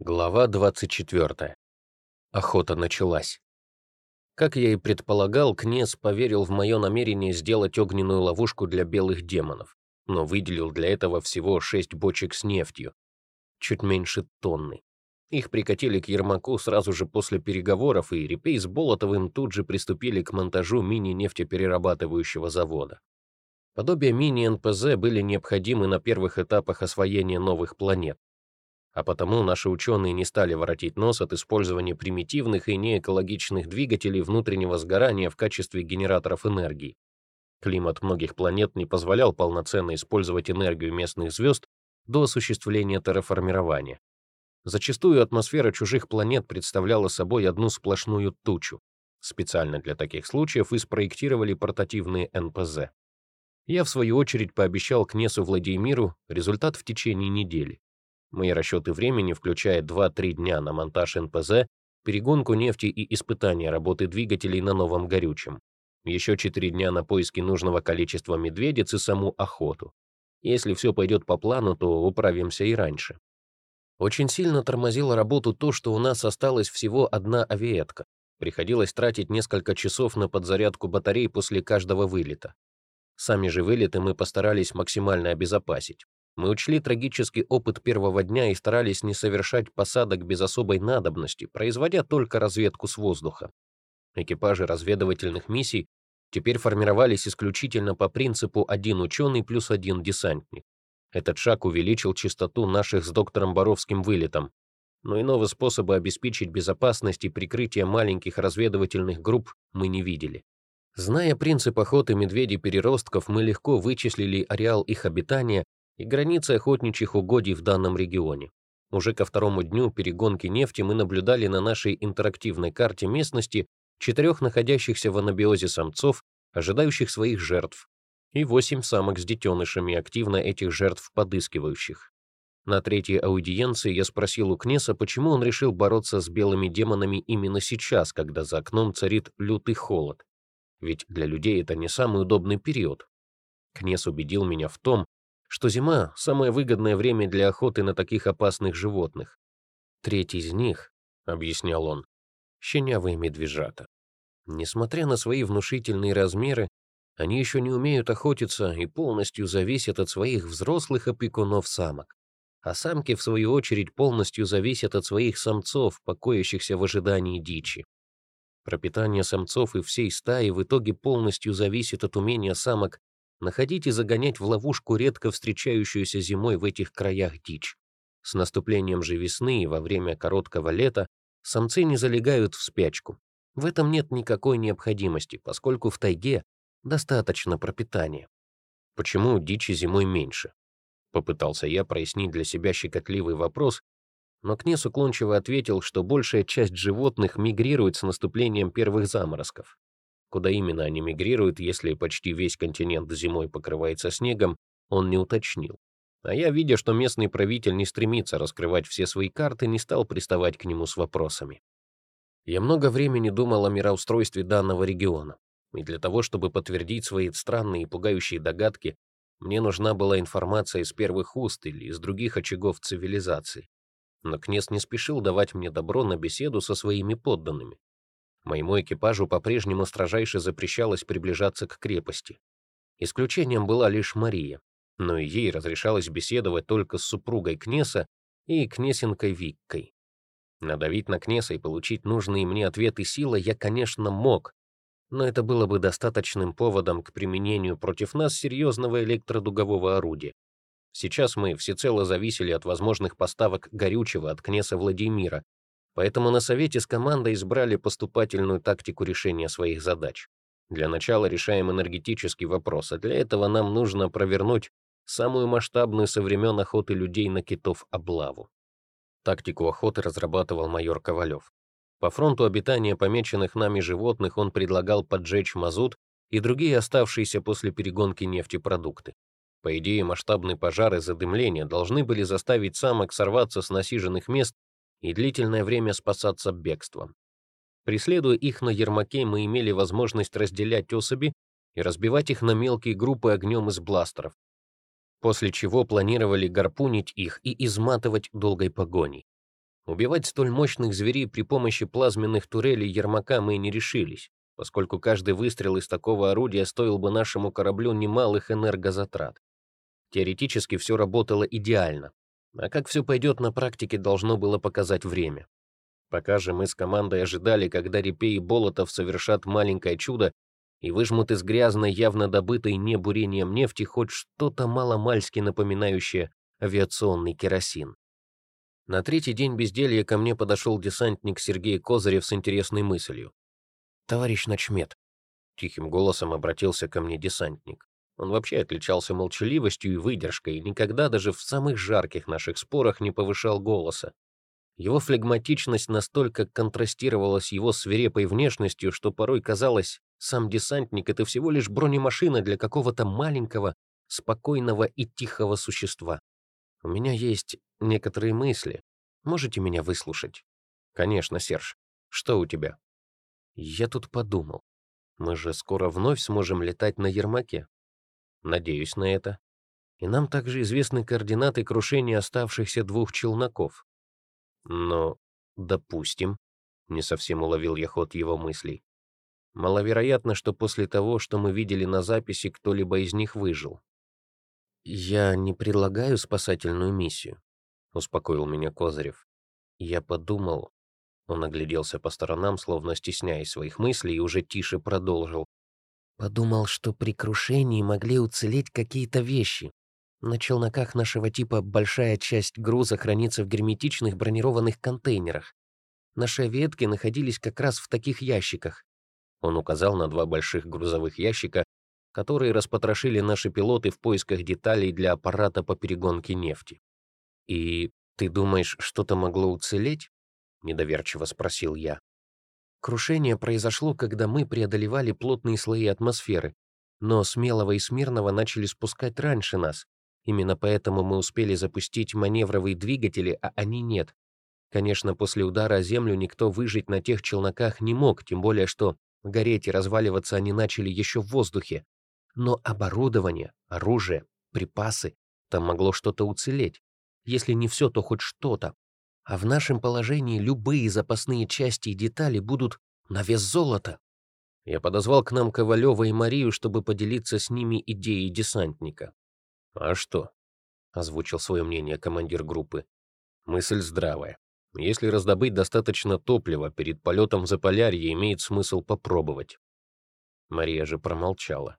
Глава 24. Охота началась. Как я и предполагал, Кнес поверил в мое намерение сделать огненную ловушку для белых демонов, но выделил для этого всего шесть бочек с нефтью, чуть меньше тонны. Их прикатили к Ермаку сразу же после переговоров, и Репей с Болотовым тут же приступили к монтажу мини-нефтеперерабатывающего завода. Подобие мини-НПЗ были необходимы на первых этапах освоения новых планет а потому наши ученые не стали воротить нос от использования примитивных и неэкологичных двигателей внутреннего сгорания в качестве генераторов энергии. Климат многих планет не позволял полноценно использовать энергию местных звезд до осуществления терраформирования. Зачастую атмосфера чужих планет представляла собой одну сплошную тучу. Специально для таких случаев и спроектировали портативные НПЗ. Я, в свою очередь, пообещал Кнесу Владимиру результат в течение недели. Мои расчеты времени, включая 2-3 дня на монтаж НПЗ, перегонку нефти и испытания работы двигателей на новом горючем. Еще 4 дня на поиски нужного количества медведиц и саму охоту. Если все пойдет по плану, то управимся и раньше. Очень сильно тормозило работу то, что у нас осталась всего одна авиетка. Приходилось тратить несколько часов на подзарядку батарей после каждого вылета. Сами же вылеты мы постарались максимально обезопасить. Мы учли трагический опыт первого дня и старались не совершать посадок без особой надобности, производя только разведку с воздуха. Экипажи разведывательных миссий теперь формировались исключительно по принципу один ученый плюс один десантник. Этот шаг увеличил частоту наших с доктором Боровским вылетом, но иного способа обеспечить безопасность и прикрытие маленьких разведывательных групп мы не видели. Зная принцип охоты медведей-переростков, мы легко вычислили ареал их обитания и границы охотничьих угодий в данном регионе. Уже ко второму дню перегонки нефти мы наблюдали на нашей интерактивной карте местности четырех находящихся в анабиозе самцов, ожидающих своих жертв, и восемь самок с детенышами, активно этих жертв подыскивающих. На третьей аудиенции я спросил у Кнеса, почему он решил бороться с белыми демонами именно сейчас, когда за окном царит лютый холод. Ведь для людей это не самый удобный период. Кнес убедил меня в том, что зима — самое выгодное время для охоты на таких опасных животных. Третий из них, — объяснял он, — щенявые медвежата. Несмотря на свои внушительные размеры, они еще не умеют охотиться и полностью зависят от своих взрослых опекунов-самок. А самки, в свою очередь, полностью зависят от своих самцов, покоящихся в ожидании дичи. Пропитание самцов и всей стаи в итоге полностью зависит от умения самок находить и загонять в ловушку редко встречающуюся зимой в этих краях дичь. С наступлением же весны и во время короткого лета самцы не залегают в спячку. В этом нет никакой необходимости, поскольку в тайге достаточно пропитания. Почему дичи зимой меньше? Попытался я прояснить для себя щекотливый вопрос, но Кнес уклончиво ответил, что большая часть животных мигрирует с наступлением первых заморозков. Куда именно они мигрируют, если почти весь континент зимой покрывается снегом, он не уточнил. А я, видя, что местный правитель не стремится раскрывать все свои карты, не стал приставать к нему с вопросами. Я много времени думал о мироустройстве данного региона, и для того, чтобы подтвердить свои странные и пугающие догадки, мне нужна была информация из первых уст или из других очагов цивилизации. Но князь не спешил давать мне добро на беседу со своими подданными. Моему экипажу по-прежнему строжайше запрещалось приближаться к крепости. Исключением была лишь Мария, но и ей разрешалось беседовать только с супругой Кнеса и Кнесенкой Виккой. Надавить на Кнеса и получить нужные мне ответы силой я, конечно, мог, но это было бы достаточным поводом к применению против нас серьезного электродугового орудия. Сейчас мы всецело зависели от возможных поставок горючего от князя Владимира, Поэтому на совете с командой избрали поступательную тактику решения своих задач. Для начала решаем энергетический вопрос, а для этого нам нужно провернуть самую масштабную со времен охоты людей на китов облаву. Тактику охоты разрабатывал майор Ковалев. По фронту обитания помеченных нами животных он предлагал поджечь мазут и другие оставшиеся после перегонки нефтепродукты. По идее, масштабные пожары задымления должны были заставить самок сорваться с насиженных мест и длительное время спасаться бегством. Преследуя их на Ермаке, мы имели возможность разделять особи и разбивать их на мелкие группы огнем из бластеров, после чего планировали гарпунить их и изматывать долгой погоней. Убивать столь мощных зверей при помощи плазменных турелей Ермака мы не решились, поскольку каждый выстрел из такого орудия стоил бы нашему кораблю немалых энергозатрат. Теоретически все работало идеально, а как все пойдет на практике, должно было показать время. Пока же мы с командой ожидали, когда Репей и Болотов совершат маленькое чудо и выжмут из грязной, явно добытой не бурением нефти хоть что-то маломальски напоминающее авиационный керосин. На третий день безделья ко мне подошел десантник Сергей Козырев с интересной мыслью. «Товарищ начмет», — тихим голосом обратился ко мне десантник. Он вообще отличался молчаливостью и выдержкой, никогда даже в самых жарких наших спорах не повышал голоса. Его флегматичность настолько контрастировала с его свирепой внешностью, что порой казалось, сам десантник — это всего лишь бронемашина для какого-то маленького, спокойного и тихого существа. У меня есть некоторые мысли. Можете меня выслушать? Конечно, Серж. Что у тебя? Я тут подумал. Мы же скоро вновь сможем летать на Ермаке. Надеюсь на это. И нам также известны координаты крушения оставшихся двух челноков. Но, допустим, не совсем уловил я ход его мыслей. Маловероятно, что после того, что мы видели на записи, кто-либо из них выжил. «Я не предлагаю спасательную миссию», — успокоил меня Козырев. Я подумал... Он огляделся по сторонам, словно стесняясь своих мыслей, и уже тише продолжил. Подумал, что при крушении могли уцелеть какие-то вещи. На челноках нашего типа большая часть груза хранится в герметичных бронированных контейнерах. Наши ветки находились как раз в таких ящиках. Он указал на два больших грузовых ящика, которые распотрошили наши пилоты в поисках деталей для аппарата по перегонке нефти. «И ты думаешь, что-то могло уцелеть?» — недоверчиво спросил я. Крушение произошло, когда мы преодолевали плотные слои атмосферы, но Смелого и Смирного начали спускать раньше нас. Именно поэтому мы успели запустить маневровые двигатели, а они нет. Конечно, после удара о землю никто выжить на тех челноках не мог, тем более что гореть и разваливаться они начали еще в воздухе. Но оборудование, оружие, припасы, там могло что-то уцелеть. Если не все, то хоть что-то. А в нашем положении любые запасные части и детали будут на вес золота. Я подозвал к нам Ковалева и Марию, чтобы поделиться с ними идеей десантника. «А что?» — озвучил свое мнение командир группы. «Мысль здравая. Если раздобыть достаточно топлива перед полетом в Заполярье, имеет смысл попробовать». Мария же промолчала.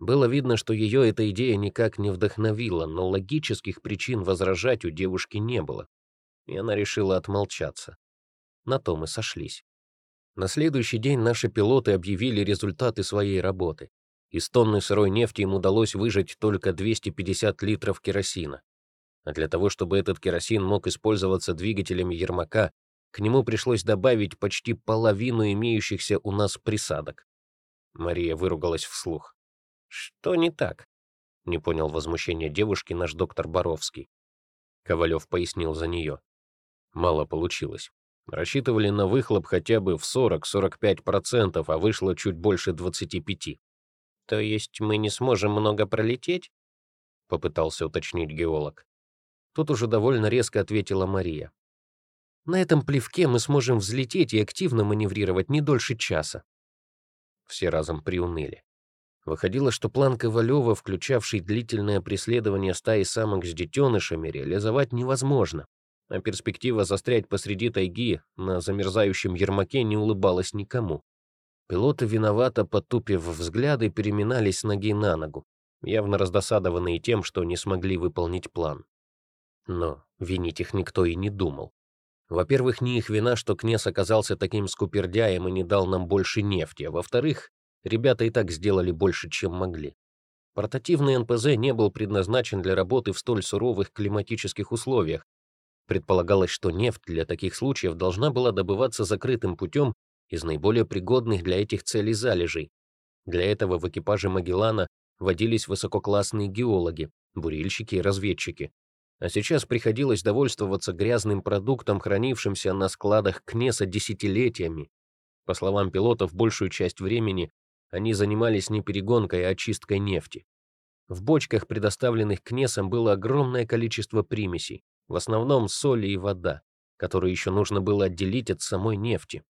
Было видно, что ее эта идея никак не вдохновила, но логических причин возражать у девушки не было. И она решила отмолчаться. На то мы сошлись. На следующий день наши пилоты объявили результаты своей работы. Из тонны сырой нефти им удалось выжать только 250 литров керосина. А для того, чтобы этот керосин мог использоваться двигателями Ермака, к нему пришлось добавить почти половину имеющихся у нас присадок. Мария выругалась вслух. «Что не так?» — не понял возмущения девушки наш доктор Боровский. Ковалев пояснил за нее. Мало получилось. Рассчитывали на выхлоп хотя бы в 40-45%, а вышло чуть больше 25%. «То есть мы не сможем много пролететь?» — попытался уточнить геолог. Тут уже довольно резко ответила Мария. «На этом плевке мы сможем взлететь и активно маневрировать не дольше часа». Все разом приуныли. Выходило, что план Ковалева, включавший длительное преследование стаи самок с детенышами, реализовать невозможно, а перспектива застрять посреди тайги на замерзающем Ермаке не улыбалась никому. Пилоты виновато, потупив взгляды, переминались ноги на ногу, явно раздосадованные тем, что не смогли выполнить план. Но винить их никто и не думал. Во-первых, не их вина, что Кнес оказался таким скупердяем и не дал нам больше нефти, а во-вторых, Ребята и так сделали больше, чем могли. Портативный НПЗ не был предназначен для работы в столь суровых климатических условиях. Предполагалось, что нефть для таких случаев должна была добываться закрытым путем из наиболее пригодных для этих целей залежей. Для этого в экипаже Магеллана водились высококлассные геологи, бурильщики и разведчики. А сейчас приходилось довольствоваться грязным продуктом, хранившимся на складах Кнеса десятилетиями. По словам пилотов, большую часть времени они занимались не перегонкой, а очисткой нефти. В бочках, предоставленных Кнесом, было огромное количество примесей, в основном соли и вода. которую еще нужно было отделить от самой нефти.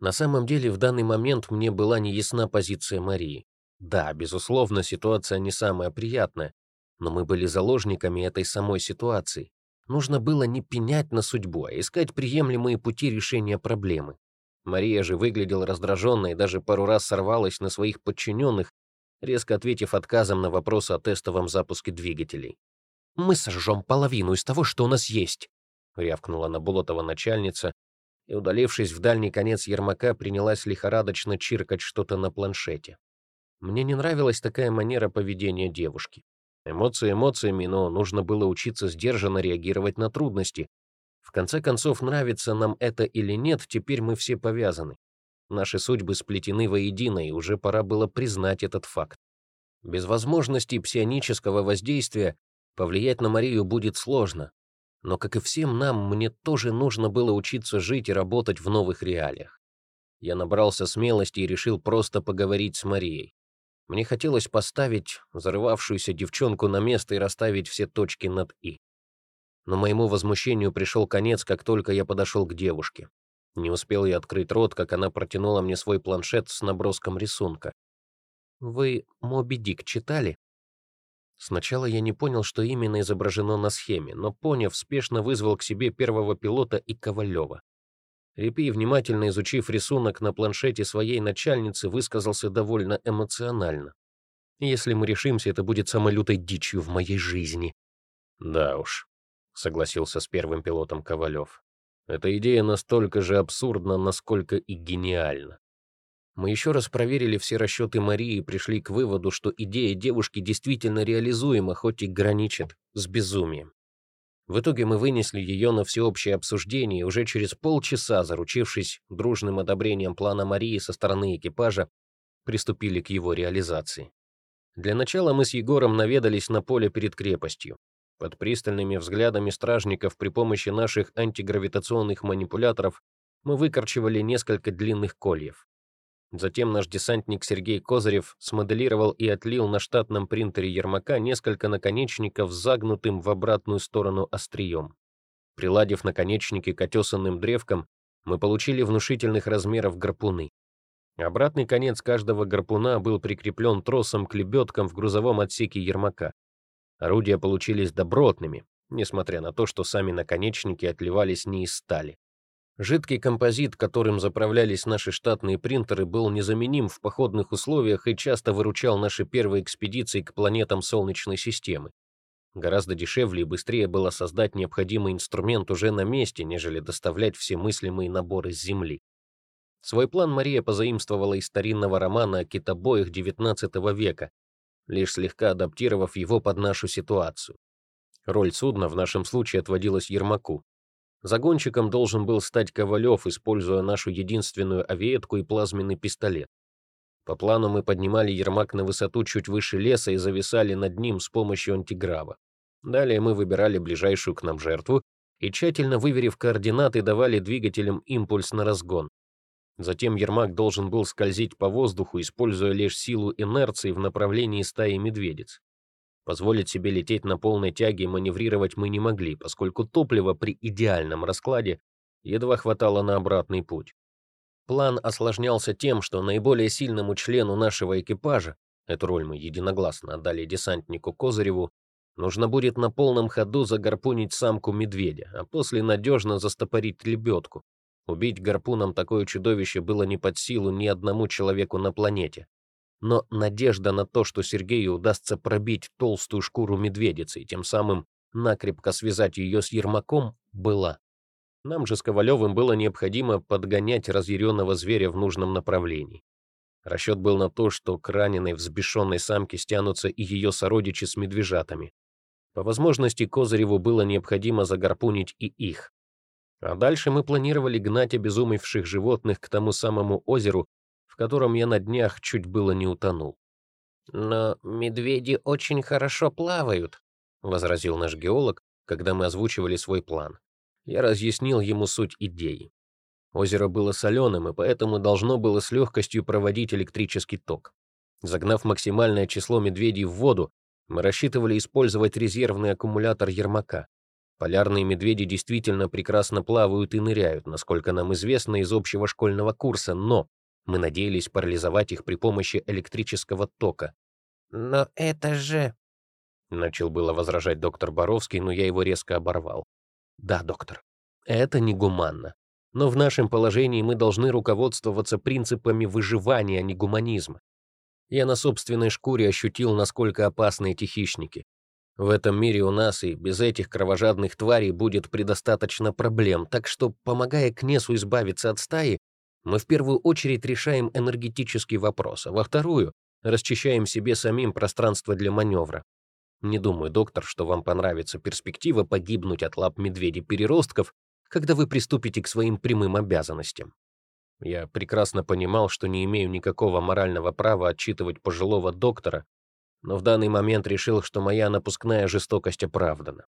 На самом деле, в данный момент мне была неясна позиция Марии. Да, безусловно, ситуация не самая приятная, но мы были заложниками этой самой ситуации. Нужно было не пенять на судьбу, а искать приемлемые пути решения проблемы. Мария же выглядела раздраженной и даже пару раз сорвалась на своих подчиненных, резко ответив отказом на вопрос о тестовом запуске двигателей. «Мы сожжем половину из того, что у нас есть», — рявкнула на Болотова начальница, и, удалившись в дальний конец Ермака, принялась лихорадочно чиркать что-то на планшете. Мне не нравилась такая манера поведения девушки. Эмоции эмоциями, но нужно было учиться сдержанно реагировать на трудности. В конце концов, нравится нам это или нет, теперь мы все повязаны. Наши судьбы сплетены воедино, и уже пора было признать этот факт. Без возможности псионического воздействия повлиять на Марию будет сложно. Но, как и всем нам, мне тоже нужно было учиться жить и работать в новых реалиях. Я набрался смелости и решил просто поговорить с Марией. Мне хотелось поставить зарывавшуюся девчонку на место и расставить все точки над «и». Но моему возмущению пришел конец, как только я подошел к девушке. Не успел я открыть рот, как она протянула мне свой планшет с наброском рисунка. «Вы «Моби Дик» читали?» Сначала я не понял, что именно изображено на схеме, но, поняв, спешно вызвал к себе первого пилота и Ковалева. Репей, внимательно изучив рисунок на планшете своей начальницы, высказался довольно эмоционально. «Если мы решимся, это будет самой лютой дичью в моей жизни». «Да уж», — согласился с первым пилотом Ковалев. «Эта идея настолько же абсурдна, насколько и гениальна. Мы еще раз проверили все расчеты Марии и пришли к выводу, что идея девушки действительно реализуема, хоть и граничит с безумием. В итоге мы вынесли ее на всеобщее обсуждение и уже через полчаса, заручившись дружным одобрением плана Марии со стороны экипажа, приступили к его реализации. Для начала мы с Егором наведались на поле перед крепостью. Под пристальными взглядами стражников при помощи наших антигравитационных манипуляторов мы выкорчевали несколько длинных кольев. Затем наш десантник Сергей Козырев смоделировал и отлил на штатном принтере Ермака несколько наконечников с загнутым в обратную сторону острием. Приладив наконечники к отесанным древкам, мы получили внушительных размеров гарпуны. Обратный конец каждого гарпуна был прикреплен тросом к лебедкам в грузовом отсеке Ермака. Орудия получились добротными, несмотря на то, что сами наконечники отливались не из стали. Жидкий композит, которым заправлялись наши штатные принтеры, был незаменим в походных условиях и часто выручал наши первые экспедиции к планетам Солнечной системы. Гораздо дешевле и быстрее было создать необходимый инструмент уже на месте, нежели доставлять все мыслимые наборы с Земли. Свой план Мария позаимствовала из старинного романа о китобоях XIX века, лишь слегка адаптировав его под нашу ситуацию. Роль судна в нашем случае отводилась Ермаку. Загонщиком должен был стать Ковалев, используя нашу единственную авиетку и плазменный пистолет. По плану мы поднимали Ермак на высоту чуть выше леса и зависали над ним с помощью антиграва. Далее мы выбирали ближайшую к нам жертву и, тщательно выверив координаты, давали двигателям импульс на разгон. Затем Ермак должен был скользить по воздуху, используя лишь силу инерции в направлении стаи медведиц. Позволить себе лететь на полной тяге и маневрировать мы не могли, поскольку топлива при идеальном раскладе едва хватало на обратный путь. План осложнялся тем, что наиболее сильному члену нашего экипажа, эту роль мы единогласно отдали десантнику Козыреву, нужно будет на полном ходу загарпунить самку медведя, а после надежно застопорить лебедку. Убить гарпуном такое чудовище было не под силу ни одному человеку на планете но надежда на то, что Сергею удастся пробить толстую шкуру медведицы и тем самым накрепко связать ее с Ермаком, была. Нам же с Ковалевым было необходимо подгонять разъяренного зверя в нужном направлении. Расчет был на то, что к раненой взбешенной самке стянутся и ее сородичи с медвежатами. По возможности Козыреву было необходимо загарпунить и их. А дальше мы планировали гнать обезумевших животных к тому самому озеру, в котором я на днях чуть было не утонул. «Но медведи очень хорошо плавают», — возразил наш геолог, когда мы озвучивали свой план. Я разъяснил ему суть идеи. Озеро было соленым, и поэтому должно было с легкостью проводить электрический ток. Загнав максимальное число медведей в воду, мы рассчитывали использовать резервный аккумулятор Ермака. Полярные медведи действительно прекрасно плавают и ныряют, насколько нам известно из общего школьного курса, но мы надеялись парализовать их при помощи электрического тока. «Но это же...» Начал было возражать доктор Боровский, но я его резко оборвал. «Да, доктор, это негуманно. Но в нашем положении мы должны руководствоваться принципами выживания, а не гуманизма. Я на собственной шкуре ощутил, насколько опасны эти хищники. В этом мире у нас и без этих кровожадных тварей будет предостаточно проблем, так что, помогая Кнесу избавиться от стаи, мы в первую очередь решаем энергетический вопрос, а во вторую — расчищаем себе самим пространство для маневра. Не думаю, доктор, что вам понравится перспектива погибнуть от лап медведей-переростков, когда вы приступите к своим прямым обязанностям. Я прекрасно понимал, что не имею никакого морального права отчитывать пожилого доктора, но в данный момент решил, что моя напускная жестокость оправдана.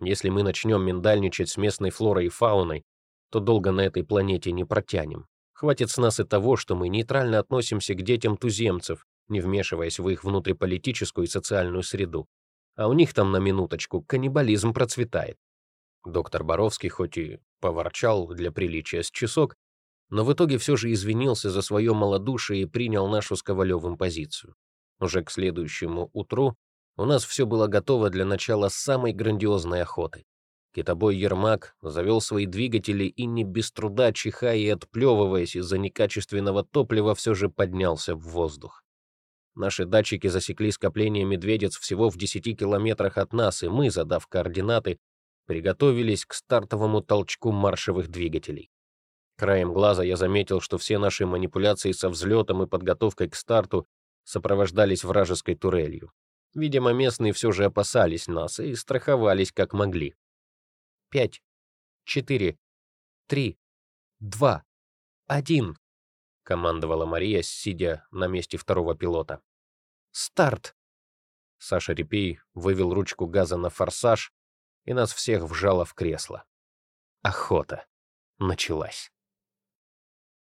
Если мы начнем миндальничать с местной флорой и фауной, то долго на этой планете не протянем. Хватит с нас и того, что мы нейтрально относимся к детям туземцев, не вмешиваясь в их внутриполитическую и социальную среду. А у них там на минуточку каннибализм процветает. Доктор Боровский хоть и поворчал для приличия с часок, но в итоге все же извинился за свое малодушие и принял нашу с Ковалевым позицию. Уже к следующему утру у нас все было готово для начала самой грандиозной охоты. Китобой Ермак завел свои двигатели и не без труда, чихая и отплевываясь из-за некачественного топлива, все же поднялся в воздух. Наши датчики засекли скопление медведец всего в 10 километрах от нас, и мы, задав координаты, приготовились к стартовому толчку маршевых двигателей. Краем глаза я заметил, что все наши манипуляции со взлетом и подготовкой к старту сопровождались вражеской турелью. Видимо, местные все же опасались нас и страховались как могли пять, четыре, три, два, один», — командовала Мария, сидя на месте второго пилота. «Старт!» Саша Репей вывел ручку газа на форсаж, и нас всех вжало в кресло. Охота началась.